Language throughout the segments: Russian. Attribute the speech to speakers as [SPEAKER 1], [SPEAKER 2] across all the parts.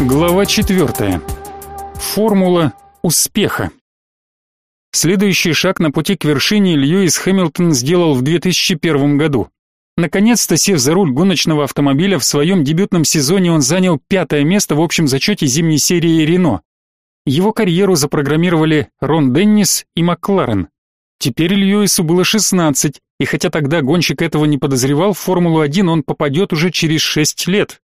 [SPEAKER 1] Глава 4. Формула успеха. Следующий шаг на пути к вершине Льюис Хэмилтон сделал в 2001 году. Наконец-то, сев за руль гоночного автомобиля, в своем дебютном сезоне он занял пятое место в общем зачете зимней серии Рено. Его карьеру запрограммировали Рон Деннис и Макларен. Теперь Льюису было 16, и хотя тогда гонщик этого не подозревал, в Формулу-1 он попадет уже через 6 лет.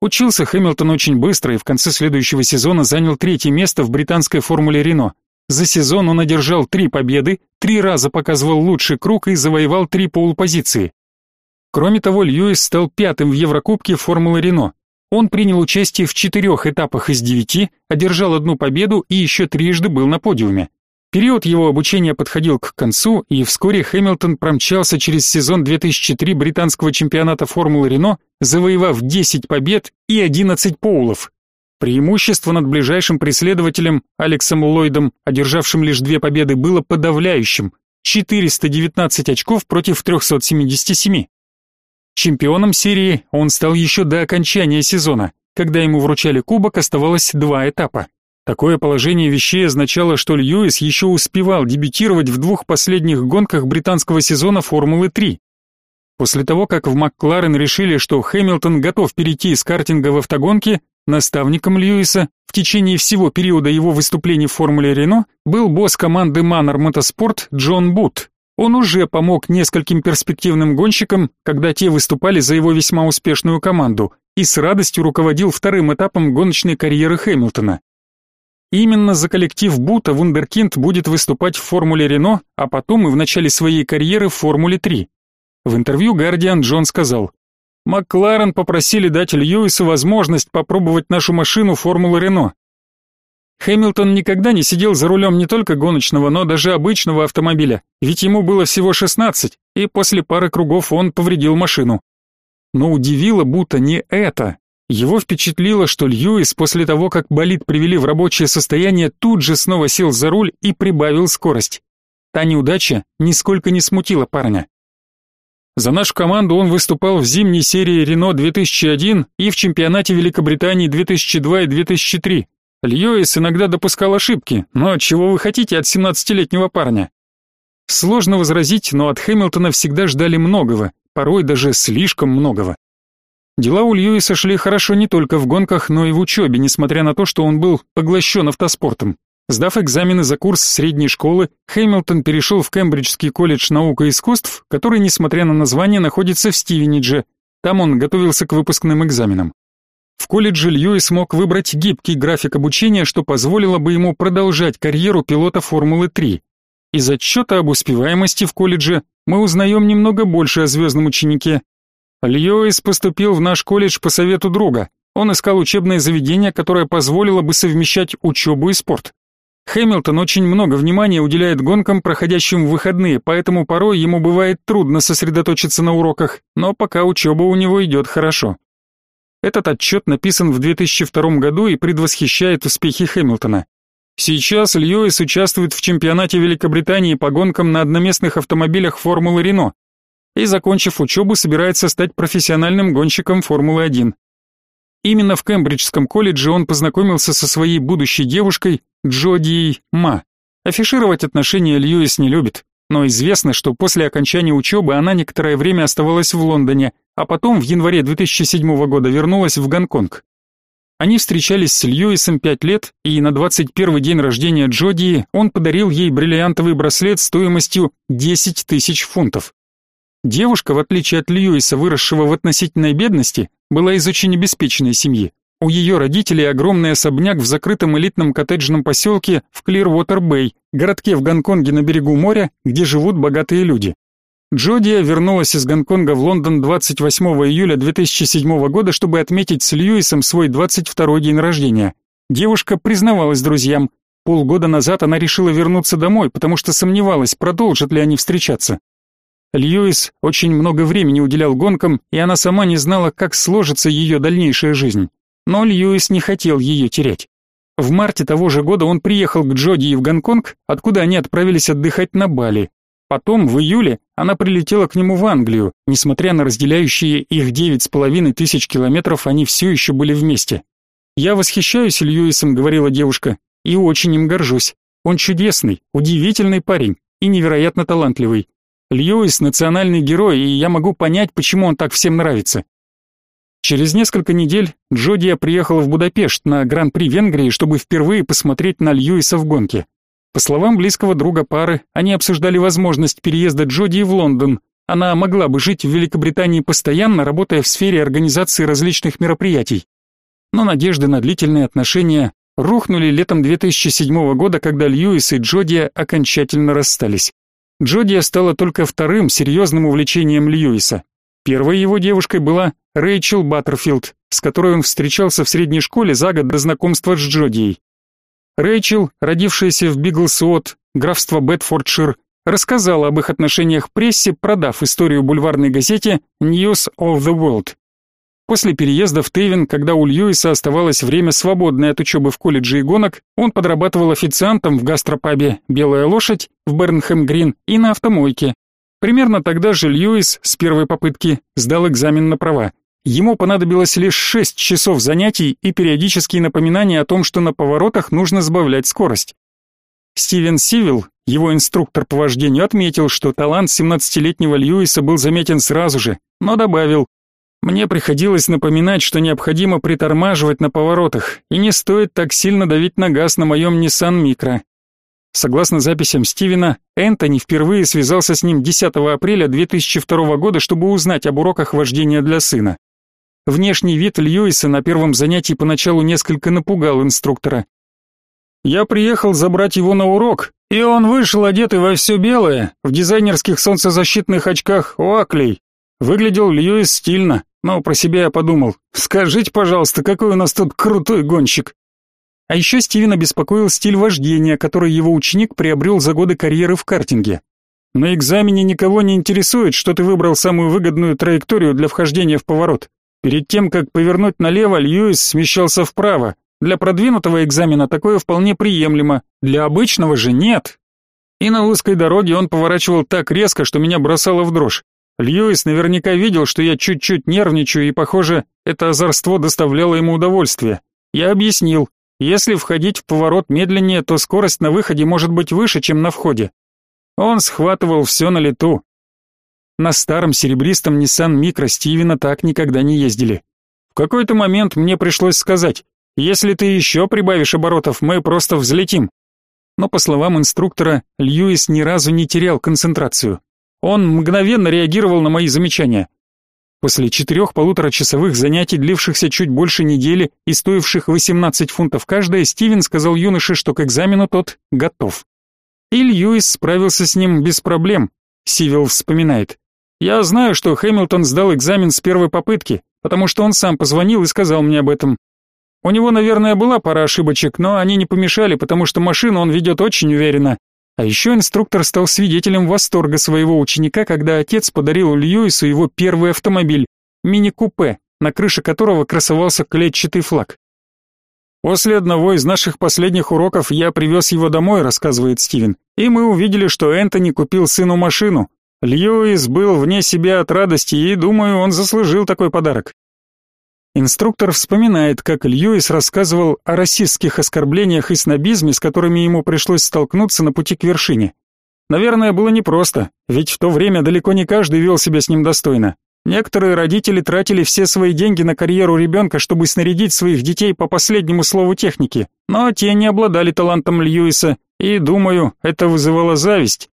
[SPEAKER 1] Учился Хэмилтон очень быстро и в конце следующего сезона занял третье место в британской формуле Рено. За сезон он одержал три победы, три раза показывал лучший круг и завоевал три полупозиции. Кроме того, Льюис стал пятым в Еврокубке Формулы Рено. Он принял участие в четырех этапах из девяти, одержал одну победу и еще трижды был на подиуме. Период его обучения подходил к концу, и вскоре Хэмилтон промчался через сезон 2003 британского чемпионата Формулы Рено, завоевав 10 побед и 11 поулов. Преимущество над ближайшим преследователем Алексом Ллойдом, одержавшим лишь две победы, было подавляющим – 419 очков против 377. Чемпионом серии он стал еще до окончания сезона. Когда ему вручали кубок, оставалось два этапа. Такое положение вещей означало, что Льюис еще успевал дебютировать в двух последних гонках британского сезона Формулы-3. После того, как в Маккларен решили, что Хэмилтон готов перейти из картинга в автогонки, наставником Льюиса в течение всего периода его выступлений в Формуле Рено был босс команды Manor Motorsport Джон Бут. Он уже помог нескольким перспективным гонщикам, когда те выступали за его весьма успешную команду, и с радостью руководил вторым этапом гоночной карьеры Хэмилтона. Именно за коллектив Бута Вундеркинд будет выступать в Формуле Рено, а потом и в начале своей карьеры в Формуле 3. В интервью Гардиан Джон сказал, «Макларен попросили дать Льюису возможность попробовать нашу машину Формулы Рено. Хэмилтон никогда не сидел за рулем не только гоночного, но даже обычного автомобиля, ведь ему было всего 16, и после пары кругов он повредил машину. Но удивило Бута не это, его впечатлило, что Льюис после того, как болид привели в рабочее состояние, тут же снова сел за руль и прибавил скорость. Та неудача нисколько не смутила парня. За нашу команду он выступал в зимней серии Рено 2001 и в чемпионате Великобритании 2002 и 2003. Льюис иногда допускал ошибки, но чего вы хотите от 17-летнего парня? Сложно возразить, но от Хэмилтона всегда ждали многого, порой даже слишком многого. Дела у Льюиса шли хорошо не только в гонках, но и в учебе, несмотря на то, что он был поглощен автоспортом. Сдав экзамены за курс средней школы, Хэмилтон перешел в Кембриджский колледж наук и искусств, который, несмотря на название, находится в Стивенидже. Там он готовился к выпускным экзаменам. В колледже Льюис мог выбрать гибкий график обучения, что позволило бы ему продолжать карьеру пилота Формулы-3. Из отчета об успеваемости в колледже мы узнаем немного больше о звездном ученике, Льюис поступил в наш колледж по совету друга. Он искал учебное заведение, которое позволило бы совмещать учебу и спорт. Хэмилтон очень много внимания уделяет гонкам, проходящим в выходные, поэтому порой ему бывает трудно сосредоточиться на уроках, но пока учеба у него идет хорошо. Этот отчет написан в 2002 году и предвосхищает успехи Хэмилтона. Сейчас Льюис участвует в чемпионате Великобритании по гонкам на одноместных автомобилях Формулы Рено, и, закончив учебу, собирается стать профессиональным гонщиком Формулы-1. Именно в Кембриджском колледже он познакомился со своей будущей девушкой Джоди Ма. Афишировать отношения Льюис не любит, но известно, что после окончания учебы она некоторое время оставалась в Лондоне, а потом в январе 2007 года вернулась в Гонконг. Они встречались с Льюисом пять лет, и на 21 день рождения Джоди он подарил ей бриллиантовый браслет стоимостью 10 тысяч фунтов. Девушка, в отличие от Льюиса, выросшего в относительной бедности, была из очень обеспеченной семьи. У ее родителей огромный особняк в закрытом элитном коттеджном поселке в Клирвотер-Бэй, городке в Гонконге на берегу моря, где живут богатые люди. Джодия вернулась из Гонконга в Лондон 28 июля 2007 года, чтобы отметить с Льюисом свой 22-й день рождения. Девушка признавалась друзьям. Полгода назад она решила вернуться домой, потому что сомневалась, продолжат ли они встречаться. Льюис очень много времени уделял гонкам, и она сама не знала, как сложится ее дальнейшая жизнь. Но Льюис не хотел ее терять. В марте того же года он приехал к Джоди в Гонконг, откуда они отправились отдыхать на Бали. Потом, в июле, она прилетела к нему в Англию. Несмотря на разделяющие их девять с половиной тысяч километров, они все еще были вместе. «Я восхищаюсь Льюисом», — говорила девушка, — «и очень им горжусь. Он чудесный, удивительный парень и невероятно талантливый. Льюис — национальный герой, и я могу понять, почему он так всем нравится». Через несколько недель Джодия приехала в Будапешт на Гран-при Венгрии, чтобы впервые посмотреть на Льюиса в гонке. По словам близкого друга пары, они обсуждали возможность переезда Джодии в Лондон. Она могла бы жить в Великобритании постоянно, работая в сфере организации различных мероприятий но надежды на длительные отношения рухнули летом 2007 года, когда Льюис и Джодия окончательно расстались. Джодия стала только вторым серьезным увлечением Льюиса. Первой его девушкой была Рэйчел Баттерфилд, с которой он встречался в средней школе за год до знакомства с Джодией. Рэйчел, родившаяся в Биглсуот, графство Бетфордшир, рассказала об их отношениях прессе, продав историю бульварной газете News of the World. После переезда в Тейвен, когда у Льюиса оставалось время свободное от учебы в колледже и гонок, он подрабатывал официантом в гастропабе «Белая лошадь» в Бернхэм-Грин и на автомойке. Примерно тогда же Льюис с первой попытки сдал экзамен на права. Ему понадобилось лишь 6 часов занятий и периодические напоминания о том, что на поворотах нужно сбавлять скорость. Стивен Сивил, его инструктор по вождению, отметил, что талант 17-летнего Льюиса был заметен сразу же, но добавил, мне приходилось напоминать, что необходимо притормаживать на поворотах и не стоит так сильно давить на газ на моем Nissan Micro. Согласно записям Стивена, Энтони впервые связался с ним 10 апреля 2002 года, чтобы узнать об уроках вождения для сына. Внешний вид Льюиса на первом занятии поначалу несколько напугал инструктора. Я приехал забрать его на урок, и он вышел одетый во все белое, в дизайнерских солнцезащитных очках Оаклей. Выглядел Льюис стильно, но про себя я подумал, скажите, пожалуйста, какой у нас тут крутой гонщик. А еще Стивена беспокоил стиль вождения, который его ученик приобрел за годы карьеры в картинге. На экзамене никого не интересует, что ты выбрал самую выгодную траекторию для вхождения в поворот. Перед тем, как повернуть налево, Льюис смещался вправо. Для продвинутого экзамена такое вполне приемлемо, для обычного же нет. И на узкой дороге он поворачивал так резко, что меня бросало в дрожь. Льюис наверняка видел, что я чуть-чуть нервничаю, и, похоже, это озорство доставляло ему удовольствие. Я объяснил, если входить в поворот медленнее, то скорость на выходе может быть выше, чем на входе. Он схватывал все на лету. На старом серебристом Nissan Micro Стивена так никогда не ездили. В какой-то момент мне пришлось сказать, если ты еще прибавишь оборотов, мы просто взлетим. Но по словам инструктора, Льюис ни разу не терял концентрацию. Он мгновенно реагировал на мои замечания. После четырех полуторачасовых занятий, длившихся чуть больше недели и стоивших 18 фунтов каждая, Стивен сказал юноше, что к экзамену тот готов. И Льюис справился с ним без проблем, Сивил вспоминает. Я знаю, что Хэмилтон сдал экзамен с первой попытки, потому что он сам позвонил и сказал мне об этом. У него, наверное, была пара ошибочек, но они не помешали, потому что машину он ведет очень уверенно, а еще инструктор стал свидетелем восторга своего ученика, когда отец подарил Льюису его первый автомобиль мини-купе, на крыше которого красовался клетчатый флаг. После одного из наших последних уроков я привез его домой, рассказывает Стивен, и мы увидели, что Энтони купил сыну машину. Льюис был вне себя от радости, и, думаю, он заслужил такой подарок. Инструктор вспоминает, как Льюис рассказывал о расистских оскорблениях и снобизме, с которыми ему пришлось столкнуться на пути к вершине. Наверное, было непросто, ведь в то время далеко не каждый вел себя с ним достойно. Некоторые родители тратили все свои деньги на карьеру ребенка, чтобы снарядить своих детей по последнему слову техники, но те не обладали талантом Льюиса, и, думаю, это вызывало зависть.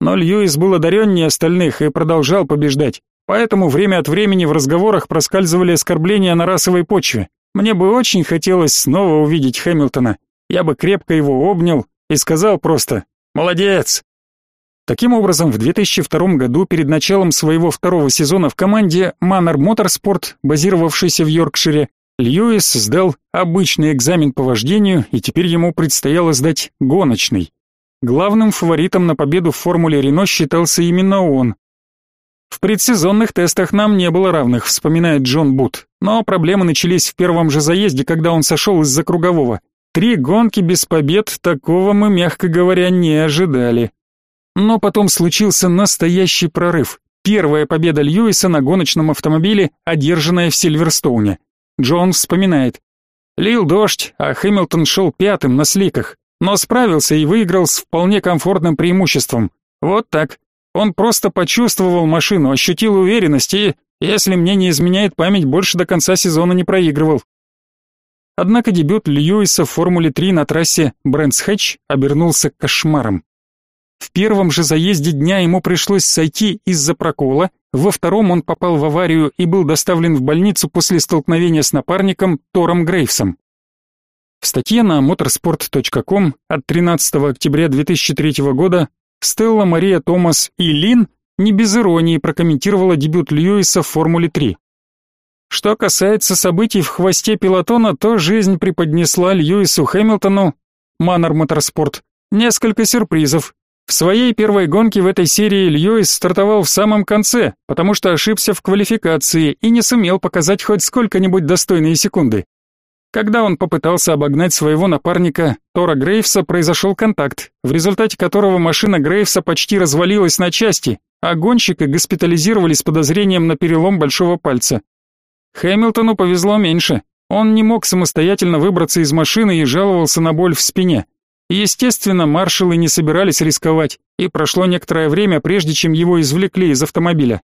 [SPEAKER 1] Но Льюис был одареннее остальных и продолжал побеждать. Поэтому время от времени в разговорах проскальзывали оскорбления на расовой почве. Мне бы очень хотелось снова увидеть Хэмилтона. Я бы крепко его обнял и сказал просто «Молодец!». Таким образом, в 2002 году, перед началом своего второго сезона в команде Manor Motorsport, базировавшейся в Йоркшире, Льюис сдал обычный экзамен по вождению, и теперь ему предстояло сдать гоночный. Главным фаворитом на победу в Формуле Рено считался именно он, в предсезонных тестах нам не было равных, вспоминает Джон Бут. Но проблемы начались в первом же заезде, когда он сошел из-за кругового. Три гонки без побед, такого мы, мягко говоря, не ожидали. Но потом случился настоящий прорыв. Первая победа Льюиса на гоночном автомобиле, одержанная в Сильверстоуне. Джон вспоминает. Лил дождь, а Хэмилтон шел пятым на сликах, но справился и выиграл с вполне комфортным преимуществом. Вот так. Он просто почувствовал машину, ощутил уверенность и, если мне не изменяет память, больше до конца сезона не проигрывал. Однако дебют Льюиса в Формуле 3 на трассе Брэнс-Хэтч обернулся кошмаром. В первом же заезде дня ему пришлось сойти из-за прокола, во втором он попал в аварию и был доставлен в больницу после столкновения с напарником Тором Грейвсом. В статье на motorsport.com от 13 октября 2003 года Стелла Мария Томас и Лин не без иронии прокомментировала дебют Льюиса в Формуле 3. Что касается событий в хвосте пилотона, то жизнь преподнесла Льюису Хэмилтону, Маннер Моторспорт, несколько сюрпризов. В своей первой гонке в этой серии Льюис стартовал в самом конце, потому что ошибся в квалификации и не сумел показать хоть сколько-нибудь достойные секунды. Когда он попытался обогнать своего напарника Тора Грейвса, произошел контакт, в результате которого машина Грейвса почти развалилась на части, а гонщика госпитализировали с подозрением на перелом большого пальца. Хэмилтону повезло меньше. Он не мог самостоятельно выбраться из машины и жаловался на боль в спине. Естественно, маршалы не собирались рисковать, и прошло некоторое время, прежде чем его извлекли из автомобиля.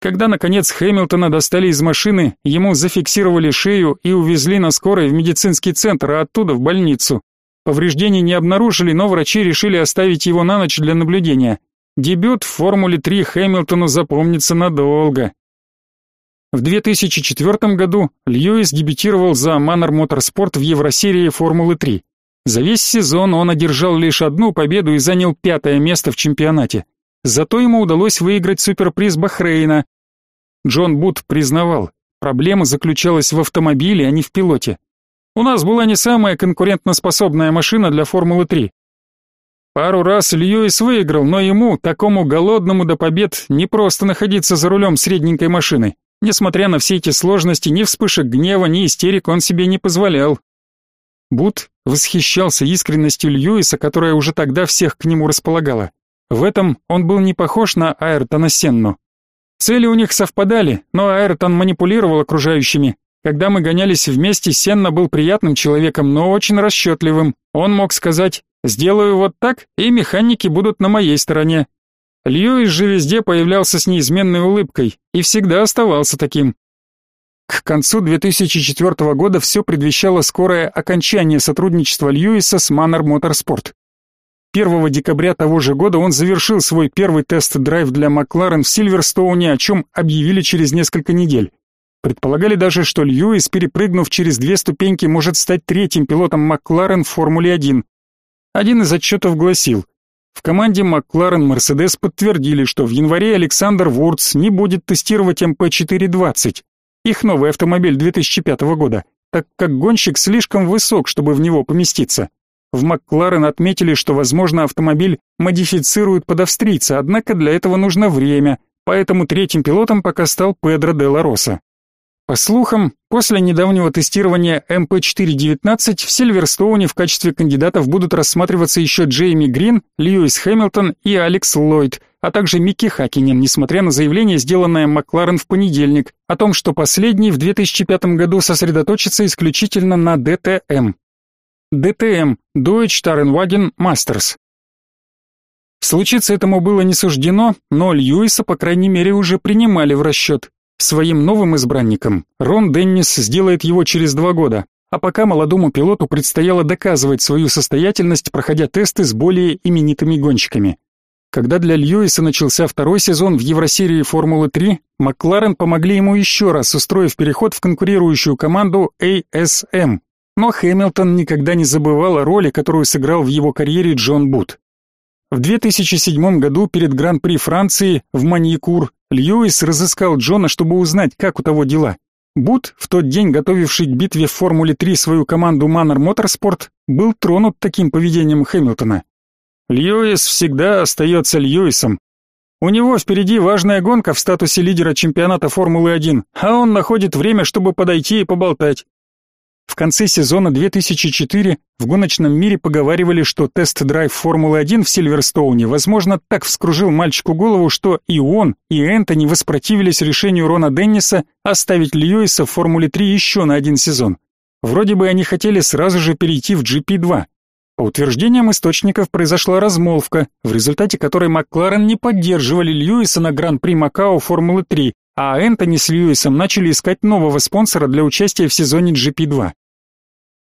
[SPEAKER 1] Когда, наконец, Хэмилтона достали из машины, ему зафиксировали шею и увезли на скорой в медицинский центр, а оттуда в больницу. Повреждений не обнаружили, но врачи решили оставить его на ночь для наблюдения. Дебют в Формуле 3 Хэмилтону запомнится надолго. В 2004 году Льюис дебютировал за Manor Motorsport в Евросерии Формулы 3. За весь сезон он одержал лишь одну победу и занял пятое место в чемпионате. Зато ему удалось выиграть суперприз Бахрейна. Джон Бут признавал, проблема заключалась в автомобиле, а не в пилоте. У нас была не самая конкурентноспособная машина для Формулы 3. Пару раз Льюис выиграл, но ему, такому голодному до побед, не просто находиться за рулем средненькой машины. Несмотря на все эти сложности, ни вспышек гнева, ни истерик он себе не позволял. Бут восхищался искренностью Льюиса, которая уже тогда всех к нему располагала. В этом он был не похож на Айртона Сенну. Цели у них совпадали, но Айртон манипулировал окружающими. Когда мы гонялись вместе, Сенна был приятным человеком, но очень расчетливым. Он мог сказать «сделаю вот так, и механики будут на моей стороне, Льюис же везде появлялся с неизменной улыбкой и всегда оставался таким. К концу 2004 года все предвещало скорое окончание сотрудничества Льюиса с Manor Motorsport. 1 декабря того же года он завершил свой первый тест-драйв для Макларен в Сильверстоуне, о чем объявили через несколько недель. Предполагали даже, что Льюис, перепрыгнув через две ступеньки, может стать третьим пилотом Макларен в Формуле 1. Один из отчетов гласил – в команде Макларен Мерседес подтвердили, что в январе Александр Вурц не будет тестировать MP4-20, их новый автомобиль 2005 года, так как гонщик слишком высок, чтобы в него поместиться. В Макларен отметили, что, возможно, автомобиль модифицируют под австрийца, однако для этого нужно время, поэтому третьим пилотом пока стал Педро де ла Роса. По слухам, после недавнего тестирования MP4-19 в Сильверстоуне в качестве кандидатов будут рассматриваться еще Джейми Грин, Льюис Хэмилтон и Алекс Ллойд, а также Мика Хаккинен, несмотря на заявление, сделанное Макларен в понедельник, о том, что последний в 2005 году сосредоточится исключительно на ДТМ. ДТМ – Deutsche Tarnwagen Masters. Случиться этому было не суждено, но Льюиса, по крайней мере, уже принимали в расчет. Своим новым избранником Рон Деннис сделает его через два года, а пока молодому пилоту предстояло доказывать свою состоятельность, проходя тесты с более именитыми гонщиками. Когда для Льюиса начался второй сезон в Евросерии Формулы-3, Макларен помогли ему еще раз, устроив переход в конкурирующую команду ASM. Но Хэмилтон никогда не забывал о роли, которую сыграл в его карьере Джон Бут. В 2007 году перед Гран-при Франции в Маньякур Льюис разыскал Джона, чтобы узнать, как у того дела. Бут, в тот день готовивший к битве в Формуле 3 свою команду Manor Motorsport, был тронут таким поведением Хэмилтона. Льюис всегда остается Льюисом. У него впереди важная гонка в статусе лидера чемпионата Формулы-1, а он находит время, чтобы подойти и поболтать. В конце сезона 2004 в гоночном мире поговаривали, что тест-драйв Формулы-1 в Сильверстоуне, возможно, так вскружил мальчику голову, что и он, и Энтони воспротивились решению Рона Денниса оставить Льюиса в Формуле-3 еще на один сезон. Вроде бы они хотели сразу же перейти в GP2. По утверждениям источников произошла размолвка, в результате которой Макларен не поддерживали Льюиса на Гран-при Макао Формулы-3, а Энтони с Льюисом начали искать нового спонсора для участия в сезоне GP2.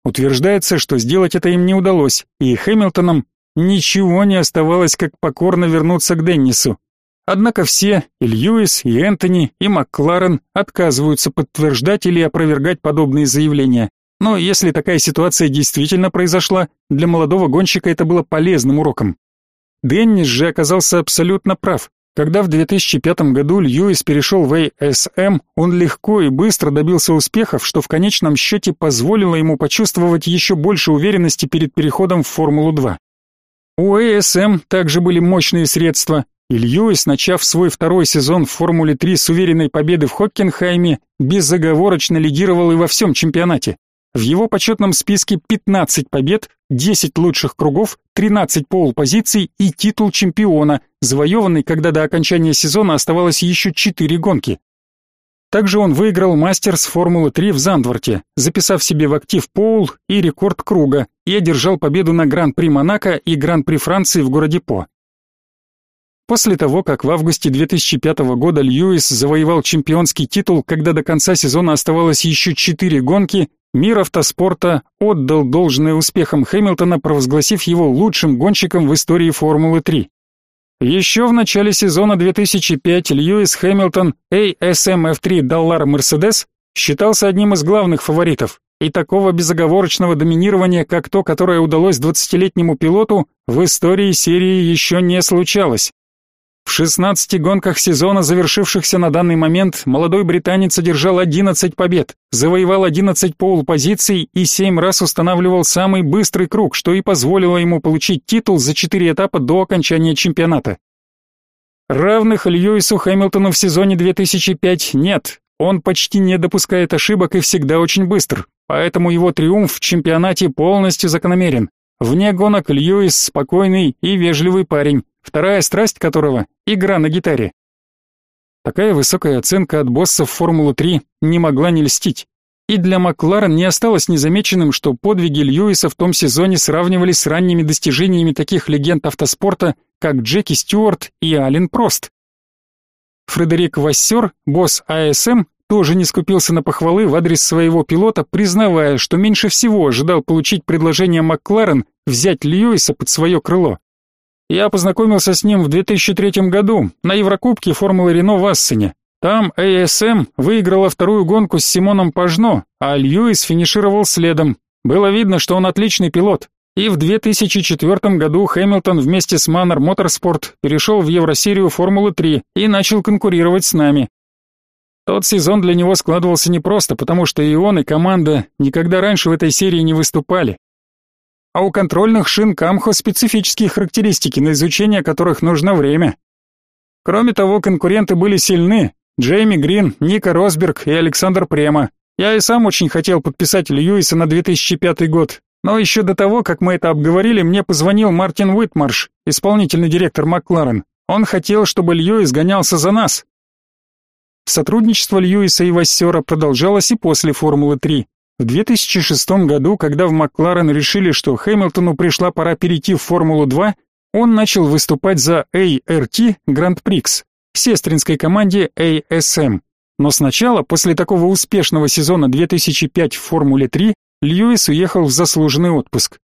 [SPEAKER 1] Утверждается, что сделать это им не удалось, и Хэмилтонам ничего не оставалось, как покорно вернуться к Деннису. Однако все, и Льюис, и Энтони, и Макларен отказываются подтверждать или опровергать подобные заявления. Но если такая ситуация действительно произошла, для молодого гонщика это было полезным уроком. Деннис же оказался абсолютно прав. Когда в 2005 году Льюис перешел в ASM, он легко и быстро добился успехов, что в конечном счете позволило ему почувствовать еще больше уверенности перед переходом в Формулу-2. У ASM также были мощные средства, и Льюис, начав свой второй сезон в Формуле-3 с уверенной победы в Хоккенхайме, безоговорочно лидировал и во всем чемпионате. В его почетном списке 15 побед, 10 лучших кругов, 13 пол-позиций и титул чемпиона, завоеванный, когда до окончания сезона оставалось еще 4 гонки. Также он выиграл Мастерс Формулы-3 в Зандворте, записав себе в актив пол и рекорд круга, и одержал победу на Гран-при Монако и Гран-при Франции в городе По. После того, как в августе 2005 года Льюис завоевал чемпионский титул, когда до конца сезона оставалось еще 4 гонки, Мир автоспорта отдал должное успехам Хэмилтона, провозгласив его лучшим гонщиком в истории Формулы-3. Еще в начале сезона 2005 Льюис Хэмилтон ASM F3 Dallar Mercedes считался одним из главных фаворитов, и такого безоговорочного доминирования, как то, которое удалось 20-летнему пилоту, в истории серии еще не случалось. В 16 гонках сезона, завершившихся на данный момент, молодой британец одержал 11 побед, завоевал 11 полупозиций и 7 раз устанавливал самый быстрый круг, что и позволило ему получить титул за 4 этапа до окончания чемпионата. Равных Льюису Хэмилтону в сезоне 2005 нет. Он почти не допускает ошибок и всегда очень быстр, поэтому его триумф в чемпионате полностью закономерен. Вне гонок Льюис спокойный и вежливый парень, вторая страсть которого — игра на гитаре. Такая высокая оценка от боссов Формулы-3 не могла не льстить. И для Макларен не осталось незамеченным, что подвиги Льюиса в том сезоне сравнивались с ранними достижениями таких легенд автоспорта, как Джеки Стюарт и Ален Прост. Фредерик Вассер, босс АСМ, тоже не скупился на похвалы в адрес своего пилота, признавая, что меньше всего ожидал получить предложение Макларен взять Льюиса под свое крыло. Я познакомился с ним в 2003 году на Еврокубке Формулы Рено в Ассене. Там ASM выиграла вторую гонку с Симоном Пажно, а Льюис финишировал следом. Было видно, что он отличный пилот. И в 2004 году Хэмилтон вместе с Manor Motorsport перешел в Евросерию Формулы 3 и начал конкурировать с нами. Тот сезон для него складывался непросто, потому что и он, и команда никогда раньше в этой серии не выступали. А у контрольных шин Камхо специфические характеристики, на изучение которых нужно время. Кроме того, конкуренты были сильны. Джейми Грин, Ника Росберг и Александр Према. Я и сам очень хотел подписать Льюиса на 2005 год. Но еще до того, как мы это обговорили, мне позвонил Мартин Уитмарш, исполнительный директор Макларен. Он хотел, чтобы Льюис гонялся за нас. Сотрудничество Льюиса и Вассера продолжалось и после Формулы-3. В 2006 году, когда в Макларен решили, что Хэмилтону пришла пора перейти в Формулу-2, он начал выступать за ART Grand Prix, сестринской команде ASM. Но сначала, после такого успешного сезона 2005 в Формуле-3, Льюис уехал в заслуженный отпуск.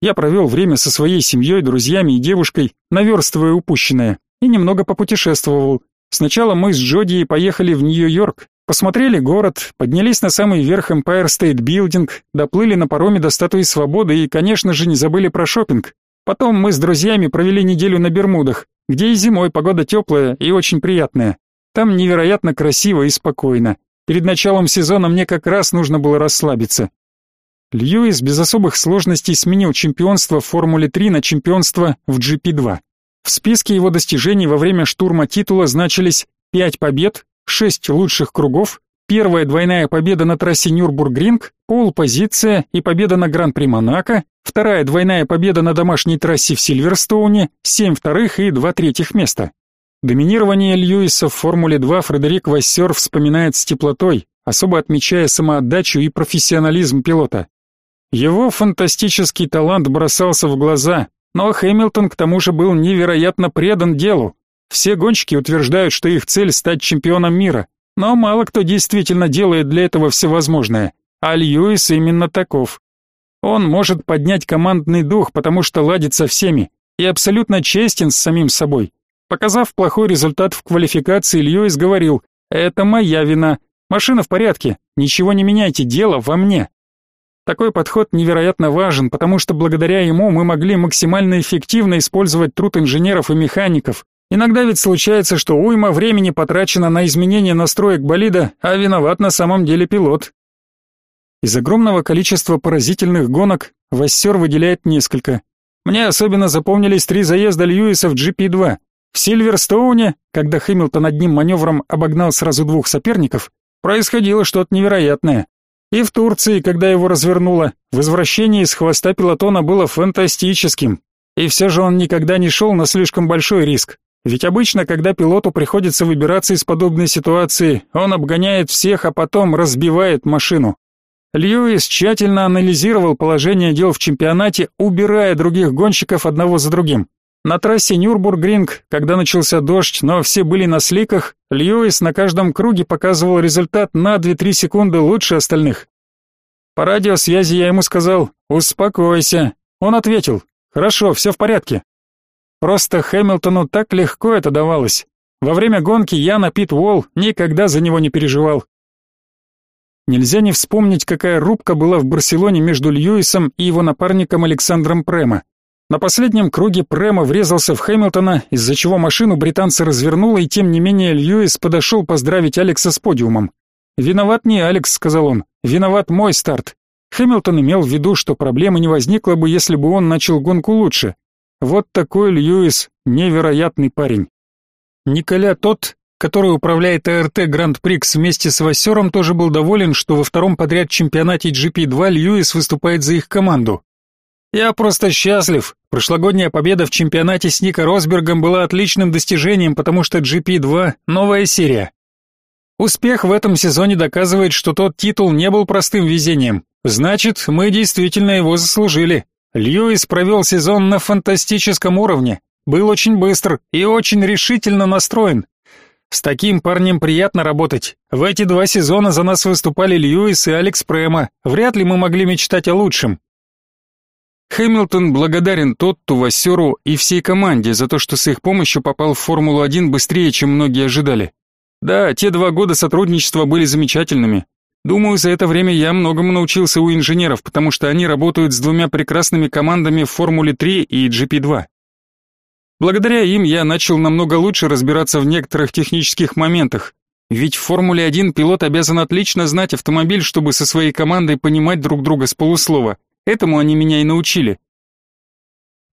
[SPEAKER 1] Я провел время со своей семьей, друзьями и девушкой, наверстывая упущенное, и немного попутешествовал, Сначала мы с Джоди поехали в Нью-Йорк, посмотрели город, поднялись на самый верх Empire State Building, доплыли на пароме до статуи Свободы и, конечно же, не забыли про шопинг. Потом мы с друзьями провели неделю на Бермудах, где и зимой погода теплая и очень приятная. Там невероятно красиво и спокойно. Перед началом сезона мне как раз нужно было расслабиться. Льюис без особых сложностей сменил чемпионство в Формуле 3 на чемпионство в GP2. В списке его достижений во время штурма титула значились 5 побед, 6 лучших кругов, первая двойная победа на трассе Нюрбургринг, пол-позиция и победа на Гран-при Монако, вторая двойная победа на домашней трассе в Сильверстоуне, 7 вторых и 2 третьих места. Доминирование Льюиса в Формуле 2 Фредерик Вассер вспоминает с теплотой, особо отмечая самоотдачу и профессионализм пилота. Его фантастический талант бросался в глаза, но Хэмилтон к тому же был невероятно предан делу. Все гонщики утверждают, что их цель стать чемпионом мира, но мало кто действительно делает для этого всевозможное, а Льюис именно таков. Он может поднять командный дух, потому что ладит со всеми, и абсолютно честен с самим собой. Показав плохой результат в квалификации, Льюис говорил, «Это моя вина. Машина в порядке. Ничего не меняйте, дело во мне». Такой подход невероятно важен, потому что благодаря ему мы могли максимально эффективно использовать труд инженеров и механиков. Иногда ведь случается, что уйма времени потрачено на изменение настроек болида, а виноват на самом деле пилот. Из огромного количества поразительных гонок Вассер выделяет несколько. Мне особенно запомнились три заезда Льюиса в GP2. В Сильверстоуне, когда Хэмилтон одним маневром обогнал сразу двух соперников, происходило что-то невероятное. И в Турции, когда его развернуло, возвращение из хвоста пилотона было фантастическим. И все же он никогда не шел на слишком большой риск. Ведь обычно, когда пилоту приходится выбираться из подобной ситуации, он обгоняет всех, а потом разбивает машину. Льюис тщательно анализировал положение дел в чемпионате, убирая других гонщиков одного за другим. На трассе Нюрбургринг, когда начался дождь, но все были на сликах, Льюис на каждом круге показывал результат на 2-3 секунды лучше остальных. По радиосвязи я ему сказал «Успокойся». Он ответил «Хорошо, все в порядке». Просто Хэмилтону так легко это давалось. Во время гонки я на Пит Уолл никогда за него не переживал. Нельзя не вспомнить, какая рубка была в Барселоне между Льюисом и его напарником Александром Према. На последнем круге Према врезался в Хэмилтона, из-за чего машину британца развернуло, и тем не менее Льюис подошел поздравить Алекса с подиумом. «Виноват не Алекс», — сказал он, — «виноват мой старт». Хэмилтон имел в виду, что проблемы не возникло бы, если бы он начал гонку лучше. Вот такой Льюис, невероятный парень. Николя тот, который управляет АРТ Гранд-Прикс вместе с Вассером, тоже был доволен, что во втором подряд чемпионате GP2 Льюис выступает за их команду. «Я просто счастлив. Прошлогодняя победа в чемпионате с Нико Росбергом была отличным достижением, потому что GP2 — новая серия. Успех в этом сезоне доказывает, что тот титул не был простым везением. Значит, мы действительно его заслужили. Льюис провел сезон на фантастическом уровне, был очень быстр и очень решительно настроен. С таким парнем приятно работать. В эти два сезона за нас выступали Льюис и Алекс Према. Вряд ли мы могли мечтать о лучшем. Хэмилтон благодарен Тотту, Вассеру и всей команде за то, что с их помощью попал в Формулу-1 быстрее, чем многие ожидали. Да, те два года сотрудничества были замечательными. Думаю, за это время я многому научился у инженеров, потому что они работают с двумя прекрасными командами в Формуле 3 и GP2. Благодаря им я начал намного лучше разбираться в некоторых технических моментах. Ведь в Формуле-1 пилот обязан отлично знать автомобиль, чтобы со своей командой понимать друг друга с полуслова. Этому они меня и научили.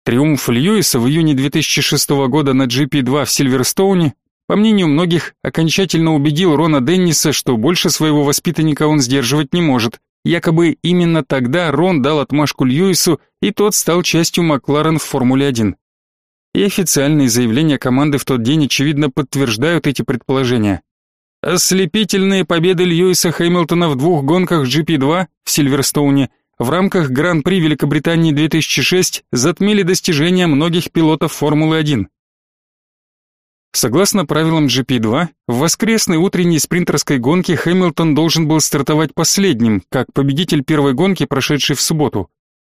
[SPEAKER 1] Триумф Льюиса в июне 2006 года на GP2 в Сильверстоуне, по мнению многих, окончательно убедил Рона Денниса, что больше своего воспитанника он сдерживать не может. Якобы именно тогда Рон дал отмашку Льюису, и тот стал частью Макларен в Формуле-1. И официальные заявления команды в тот день очевидно подтверждают эти предположения. Ослепительные победы Льюиса Хэмилтона в двух гонках GP2 в Сильверстоуне в рамках Гран-при Великобритании 2006 затмили достижения многих пилотов Формулы-1. Согласно правилам GP2, в воскресной утренней спринтерской гонке Хэмилтон должен был стартовать последним, как победитель первой гонки, прошедшей в субботу.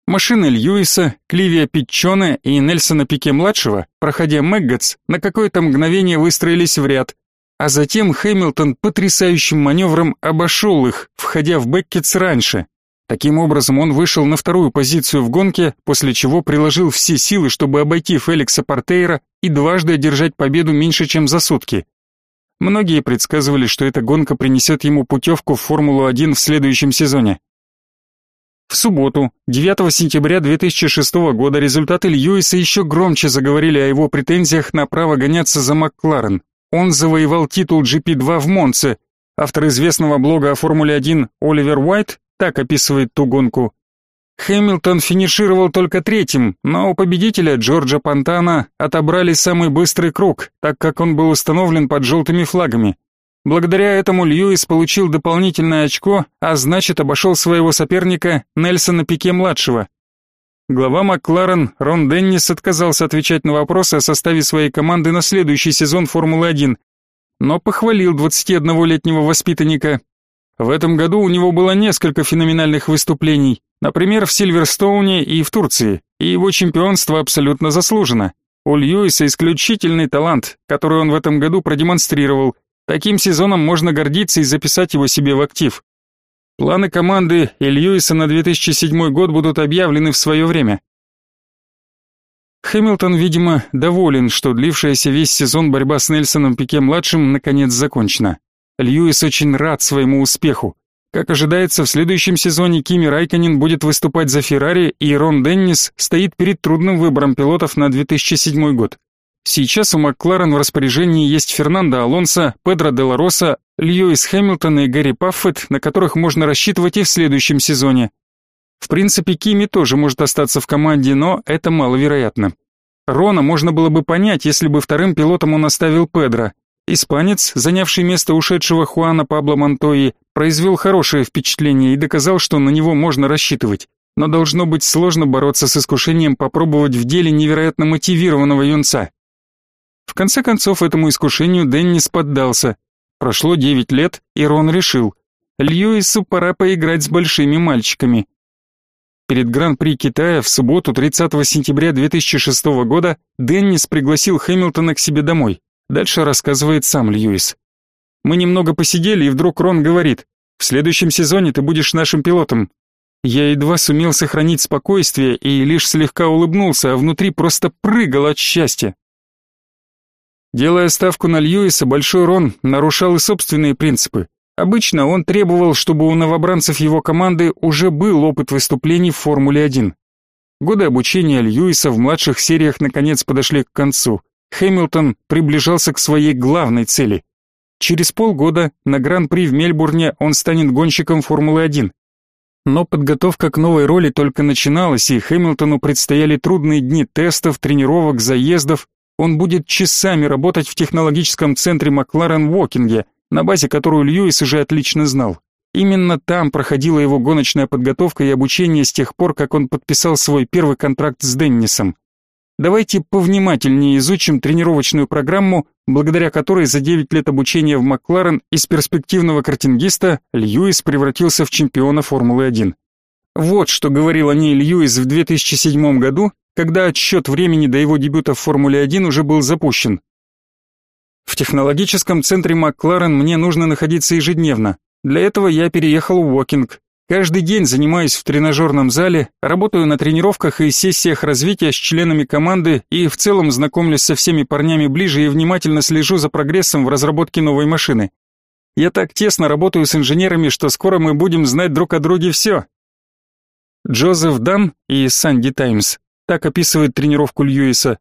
[SPEAKER 1] Машины Льюиса, Кливия Питчоне и Нельсона Пике-младшего, проходя Мэггетс, на какое-то мгновение выстроились в ряд, а затем Хэмилтон потрясающим маневром обошел их, входя в Беккетс раньше. Таким образом, он вышел на вторую позицию в гонке, после чего приложил все силы, чтобы обойти Феликса Портейра и дважды одержать победу меньше, чем за сутки. Многие предсказывали, что эта гонка принесет ему путевку в Формулу-1 в следующем сезоне. В субботу, 9 сентября 2006 года, результаты Льюиса еще громче заговорили о его претензиях на право гоняться за Макларен. Он завоевал титул GP2 в Монце. Автор известного блога о Формуле-1 Оливер Уайт так описывает ту гонку. Хэмилтон финишировал только третьим, но у победителя Джорджа Пантана отобрали самый быстрый круг, так как он был установлен под желтыми флагами. Благодаря этому Льюис получил дополнительное очко, а значит обошел своего соперника Нельсона Пике-младшего. Глава Макларен Рон Деннис отказался отвечать на вопросы о составе своей команды на следующий сезон Формулы-1, но похвалил 21-летнего воспитанника. В этом году у него было несколько феноменальных выступлений, например, в Сильверстоуне и в Турции, и его чемпионство абсолютно заслужено. У Льюиса исключительный талант, который он в этом году продемонстрировал. Таким сезоном можно гордиться и записать его себе в актив. Планы команды и Льюиса на 2007 год будут объявлены в свое время. Хэмилтон, видимо, доволен, что длившаяся весь сезон борьба с Нельсоном Пике-младшим наконец закончена. Льюис очень рад своему успеху. Как ожидается, в следующем сезоне Кими Райконен будет выступать за Феррари, и Рон Деннис стоит перед трудным выбором пилотов на 2007 год. Сейчас у Макларен в распоряжении есть Фернандо Алонсо, Педро де Роса, Льюис Хэмилтон и Гарри Паффет, на которых можно рассчитывать и в следующем сезоне. В принципе, Кими тоже может остаться в команде, но это маловероятно. Рона можно было бы понять, если бы вторым пилотом он оставил Педро. Испанец, занявший место ушедшего Хуана Пабло Монтои, произвел хорошее впечатление и доказал, что на него можно рассчитывать. Но должно быть сложно бороться с искушением попробовать в деле невероятно мотивированного юнца. В конце концов, этому искушению Деннис поддался. Прошло девять лет, и Рон решил, Льюису пора поиграть с большими мальчиками. Перед Гран-при Китая в субботу 30 сентября 2006 года Деннис пригласил Хэмилтона к себе домой. Дальше рассказывает сам Льюис. Мы немного посидели, и вдруг Рон говорит, «В следующем сезоне ты будешь нашим пилотом». Я едва сумел сохранить спокойствие и лишь слегка улыбнулся, а внутри просто прыгал от счастья. Делая ставку на Льюиса, Большой Рон нарушал и собственные принципы. Обычно он требовал, чтобы у новобранцев его команды уже был опыт выступлений в Формуле-1. Годы обучения Льюиса в младших сериях наконец подошли к концу. Хэмилтон приближался к своей главной цели. Через полгода на Гран-при в Мельбурне он станет гонщиком Формулы-1. Но подготовка к новой роли только начиналась, и Хэмилтону предстояли трудные дни тестов, тренировок, заездов, он будет часами работать в технологическом центре Макларен Уокинге, на базе которую Льюис уже отлично знал. Именно там проходила его гоночная подготовка и обучение с тех пор, как он подписал свой первый контракт с Деннисом. Давайте повнимательнее изучим тренировочную программу, благодаря которой за 9 лет обучения в Макларен из перспективного картингиста Льюис превратился в чемпиона Формулы-1. Вот что говорил о ней Льюис в 2007 году когда отсчет времени до его дебюта в Формуле-1 уже был запущен. В технологическом центре Макларен мне нужно находиться ежедневно. Для этого я переехал в Уокинг. Каждый день занимаюсь в тренажерном зале, работаю на тренировках и сессиях развития с членами команды и в целом знакомлюсь со всеми парнями ближе и внимательно слежу за прогрессом в разработке новой машины. Я так тесно работаю с инженерами, что скоро мы будем знать друг о друге все. Джозеф Дан и Санди Таймс так описывает тренировку Льюиса.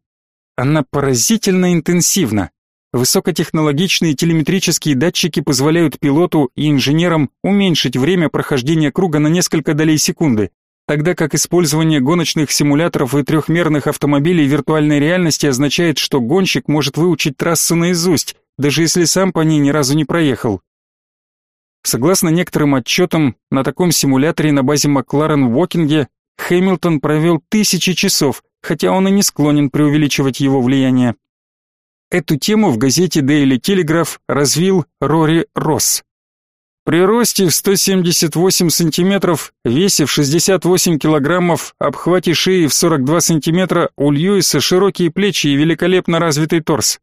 [SPEAKER 1] Она поразительно интенсивна. Высокотехнологичные телеметрические датчики позволяют пилоту и инженерам уменьшить время прохождения круга на несколько долей секунды, тогда как использование гоночных симуляторов и трехмерных автомобилей виртуальной реальности означает, что гонщик может выучить трассу наизусть, даже если сам по ней ни разу не проехал. Согласно некоторым отчетам, на таком симуляторе на базе Макларен в Уокинге Хэмилтон провел тысячи часов, хотя он и не склонен преувеличивать его влияние. Эту тему в газете Daily Telegraph развил Рори Росс. При росте в 178 сантиметров, весе в 68 килограммов, обхвате шеи в 42 сантиметра, у Льюиса широкие плечи и великолепно развитый торс.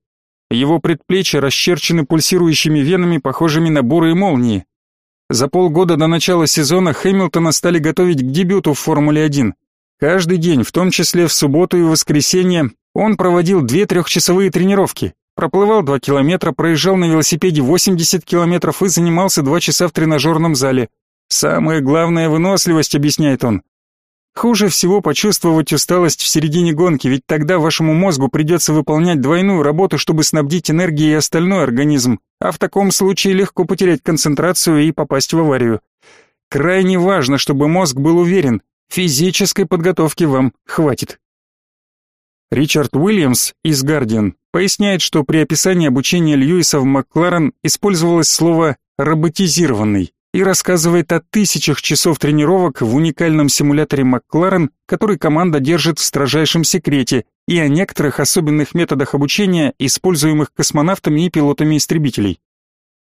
[SPEAKER 1] Его предплечья расчерчены пульсирующими венами, похожими на бурые молнии. За полгода до начала сезона Хэмилтона стали готовить к дебюту в Формуле-1. Каждый день, в том числе в субботу и воскресенье, он проводил две трехчасовые тренировки, проплывал 2 километра, проезжал на велосипеде 80 километров и занимался 2 часа в тренажерном зале. «Самое главное — выносливость», — объясняет он. Хуже всего почувствовать усталость в середине гонки, ведь тогда вашему мозгу придется выполнять двойную работу, чтобы снабдить энергией остальной организм, а в таком случае легко потерять концентрацию и попасть в аварию. Крайне важно, чтобы мозг был уверен, физической подготовки вам хватит. Ричард Уильямс из Guardian поясняет, что при описании обучения Льюиса в Макларен использовалось слово «роботизированный» и рассказывает о тысячах часов тренировок в уникальном симуляторе Макларен, который команда держит в строжайшем секрете, и о некоторых особенных методах обучения, используемых космонавтами и пилотами истребителей.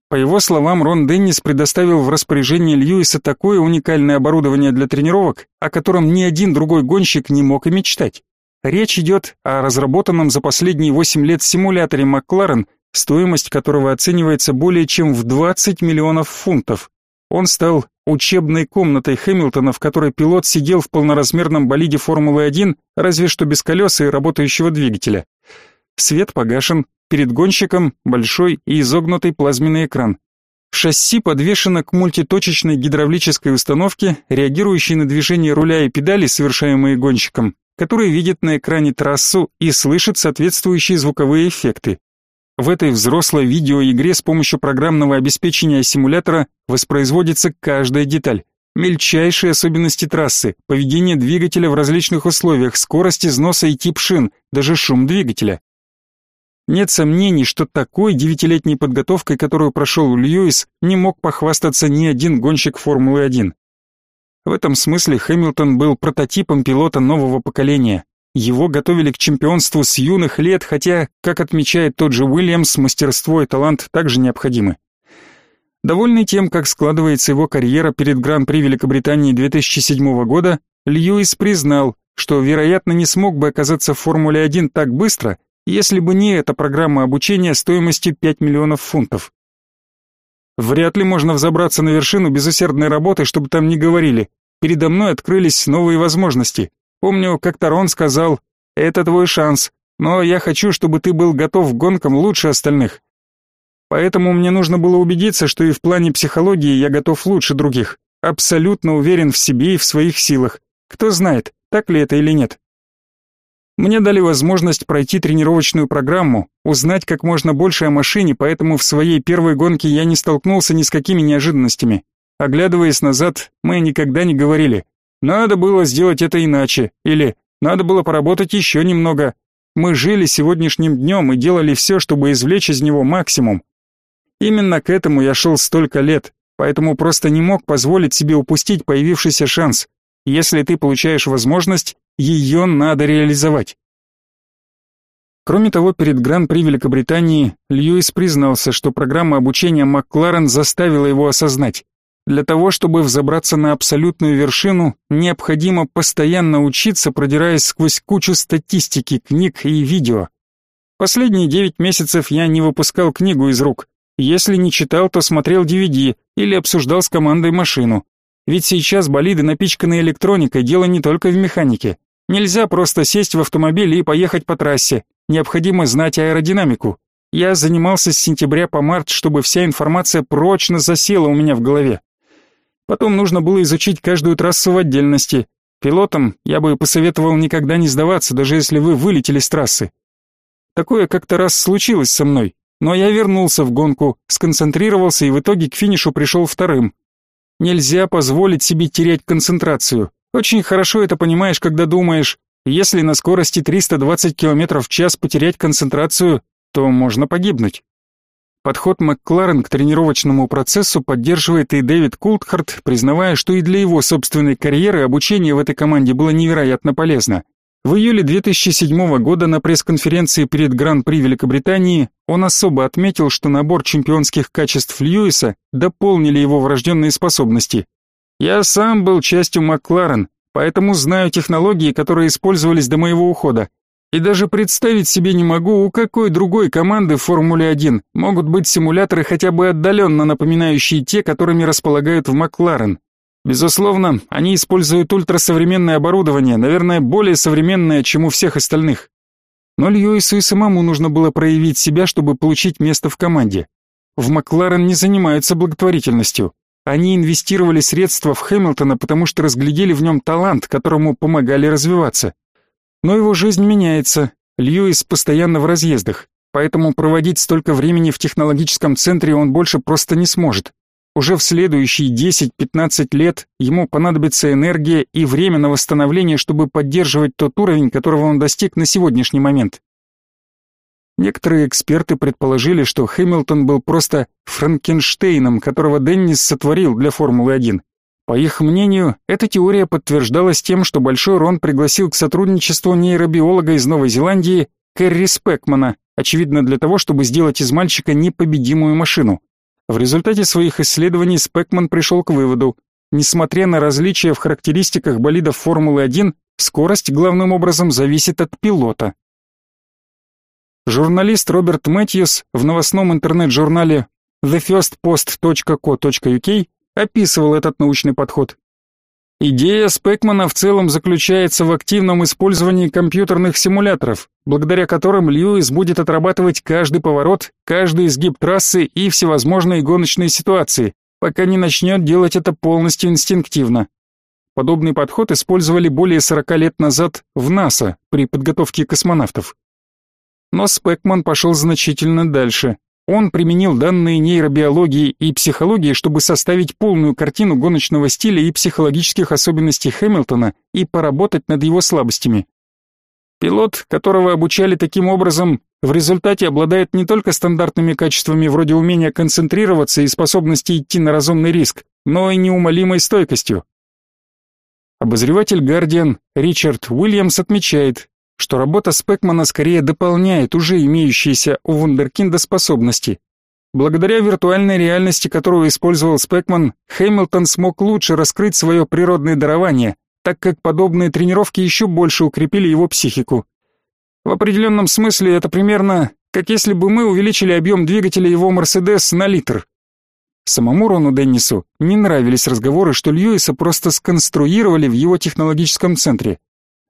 [SPEAKER 1] По его словам, Рон Деннис предоставил в распоряжение Льюиса такое уникальное оборудование для тренировок, о котором ни один другой гонщик не мог и мечтать. Речь идет о разработанном за последние 8 лет симуляторе Макларен, стоимость которого оценивается более чем в 20 миллионов фунтов. Он стал учебной комнатой Хэмилтона, в которой пилот сидел в полноразмерном болиде Формулы-1, разве что без колес и работающего двигателя. Свет погашен, перед гонщиком большой и изогнутый плазменный экран. Шасси подвешено к мультиточечной гидравлической установке, реагирующей на движение руля и педали, совершаемые гонщиком который видит на экране трассу и слышит соответствующие звуковые эффекты. В этой взрослой видеоигре с помощью программного обеспечения симулятора воспроизводится каждая деталь. Мельчайшие особенности трассы, поведение двигателя в различных условиях, скорость износа и тип шин, даже шум двигателя. Нет сомнений, что такой девятилетней подготовкой, которую прошел Льюис, не мог похвастаться ни один гонщик Формулы-1. В этом смысле Хэмилтон был прототипом пилота нового поколения. Его готовили к чемпионству с юных лет, хотя, как отмечает тот же Уильямс, мастерство и талант также необходимы. Довольный тем, как складывается его карьера перед Гран-при Великобритании 2007 года, Льюис признал, что, вероятно, не смог бы оказаться в Формуле-1 так быстро, если бы не эта программа обучения стоимостью 5 миллионов фунтов. Вряд ли можно взобраться на вершину без усердной работы, чтобы там не говорили. Передо мной открылись новые возможности. Помню, как Тарон сказал, «Это твой шанс, но я хочу, чтобы ты был готов к гонкам лучше остальных». Поэтому мне нужно было убедиться, что и в плане психологии я готов лучше других. Абсолютно уверен в себе и в своих силах. Кто знает, так ли это или нет. Мне дали возможность пройти тренировочную программу, узнать как можно больше о машине, поэтому в своей первой гонке я не столкнулся ни с какими неожиданностями. Оглядываясь назад, мы никогда не говорили «надо было сделать это иначе» или «надо было поработать еще немного». Мы жили сегодняшним днем и делали все, чтобы извлечь из него максимум. Именно к этому я шел столько лет, поэтому просто не мог позволить себе упустить появившийся шанс. Если ты получаешь возможность, ее надо реализовать. Кроме того, перед Гран-при Великобритании Льюис признался, что программа обучения Макларен заставила его осознать. Для того, чтобы взобраться на абсолютную вершину, необходимо постоянно учиться, продираясь сквозь кучу статистики, книг и видео. Последние девять месяцев я не выпускал книгу из рук. Если не читал, то смотрел DVD или обсуждал с командой машину. Ведь сейчас болиды напичканы электроникой, дело не только в механике. Нельзя просто сесть в автомобиль и поехать по трассе. Необходимо знать аэродинамику. Я занимался с сентября по март, чтобы вся информация прочно засела у меня в голове. Потом нужно было изучить каждую трассу в отдельности. Пилотам я бы посоветовал никогда не сдаваться, даже если вы вылетели с трассы. Такое как-то раз случилось со мной, но я вернулся в гонку, сконцентрировался и в итоге к финишу пришел вторым. Нельзя позволить себе терять концентрацию. Очень хорошо это понимаешь, когда думаешь, если на скорости 320 км в час потерять концентрацию, то можно погибнуть. Подход Маккларен к тренировочному процессу поддерживает и Дэвид Култхарт, признавая, что и для его собственной карьеры обучение в этой команде было невероятно полезно. В июле 2007 года на пресс-конференции перед Гран-при Великобритании он особо отметил, что набор чемпионских качеств Льюиса дополнили его врожденные способности. «Я сам был частью Макларен, поэтому знаю технологии, которые использовались до моего ухода. И даже представить себе не могу, у какой другой команды в Формуле-1 могут быть симуляторы хотя бы отдаленно напоминающие те, которыми располагают в Макларен. Безусловно, они используют ультрасовременное оборудование, наверное, более современное, чем у всех остальных. Но Льюису и самому нужно было проявить себя, чтобы получить место в команде. В Макларен не занимаются благотворительностью. Они инвестировали средства в Хэмилтона, потому что разглядели в нем талант, которому помогали развиваться. Но его жизнь меняется. Льюис постоянно в разъездах, поэтому проводить столько времени в технологическом центре он больше просто не сможет. уже в следующие 10-15 лет ему понадобится энергия и время на восстановление, чтобы поддерживать тот уровень, которого он достиг на сегодняшний момент. Некоторые эксперты предположили, что Хэмилтон был просто Франкенштейном, которого Деннис сотворил для Формулы-1. По их мнению, эта теория подтверждалась тем, что Большой Рон пригласил к сотрудничеству нейробиолога из Новой Зеландии Кэрри Спекмана, очевидно для того, чтобы сделать из мальчика непобедимую машину. В результате своих исследований Спекман пришел к выводу, несмотря на различия в характеристиках болидов Формулы-1, скорость главным образом зависит от пилота. Журналист Роберт Мэтьюс в новостном интернет-журнале thefirstpost.co.uk описывал этот научный подход. Идея Спекмана в целом заключается в активном использовании компьютерных симуляторов, благодаря которым Льюис будет отрабатывать каждый поворот, каждый изгиб трассы и всевозможные гоночные ситуации, пока не начнет делать это полностью инстинктивно. Подобный подход использовали более 40 лет назад в НАСА при подготовке космонавтов. Но Спекман пошел значительно дальше. Он применил данные нейробиологии и психологии, чтобы составить полную картину гоночного стиля и психологических особенностей Хэмилтона и поработать над его слабостями. Пилот, которого обучали таким образом, в результате обладает не только стандартными качествами вроде умения концентрироваться и способности идти на разумный риск, но и неумолимой стойкостью. Обозреватель Guardian Ричард Уильямс отмечает, что работа Спекмана скорее дополняет уже имеющиеся у вундеркинда способности. Благодаря виртуальной реальности, которую использовал Спекман, Хэмилтон смог лучше раскрыть свое природное дарование, так как подобные тренировки еще больше укрепили его психику. В определенном смысле это примерно как если бы мы увеличили объем двигателя его Мерседес на литр. Самому Рону Деннису не нравились разговоры, что Льюиса просто сконструировали в его технологическом центре.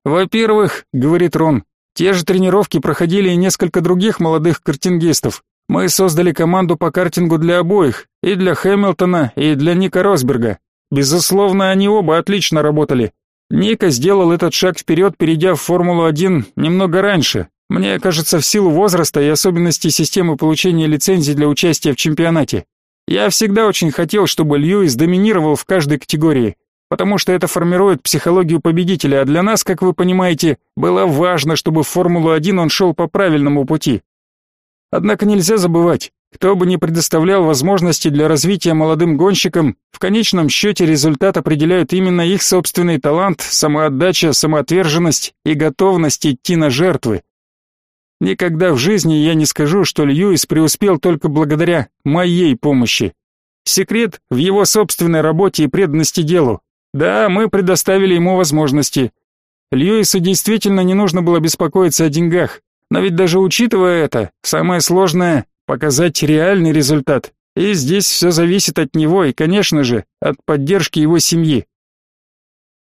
[SPEAKER 1] «Во-первых, — говорит Рон, — те же тренировки проходили и несколько других молодых картингистов. Мы создали команду по картингу для обоих, и для Хэмилтона, и для Ника Росберга. Безусловно, они оба отлично работали. Ника сделал этот шаг вперед, перейдя в Формулу-1 немного раньше. Мне кажется, в силу возраста и особенностей системы получения лицензий для участия в чемпионате. Я всегда очень хотел, чтобы Льюис доминировал в каждой категории потому что это формирует психологию победителя, а для нас, как вы понимаете, было важно, чтобы в Формулу-1 он шел по правильному пути. Однако нельзя забывать, кто бы ни предоставлял возможности для развития молодым гонщикам, в конечном счете результат определяют именно их собственный талант, самоотдача, самоотверженность и готовность идти на жертвы. Никогда в жизни я не скажу, что Льюис преуспел только благодаря моей помощи. Секрет в его собственной работе и преданности делу. Да, мы предоставили ему возможности. Льюису действительно не нужно было беспокоиться о деньгах, но ведь даже учитывая это, самое сложное — показать реальный результат. И здесь все зависит от него и, конечно же, от поддержки его семьи.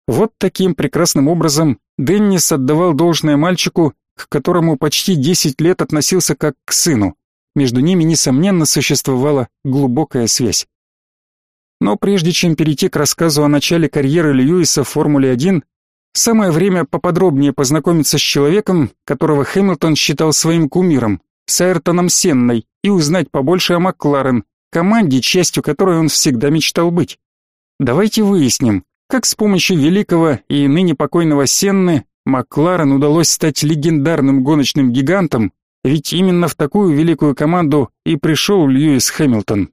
[SPEAKER 1] Вот таким прекрасным образом Деннис отдавал должное мальчику, к которому почти 10 лет относился как к сыну. Между ними, несомненно, существовала глубокая связь. Но прежде чем перейти к рассказу о начале карьеры Льюиса в Формуле-1, самое время поподробнее познакомиться с человеком, которого Хэмилтон считал своим кумиром, с Айртоном Сенной, и узнать побольше о Макларен, команде, частью которой он всегда мечтал быть. Давайте выясним, как с помощью великого и ныне покойного Сенны Макларен удалось стать легендарным гоночным гигантом, ведь именно в такую великую команду и пришел Льюис Хэмилтон.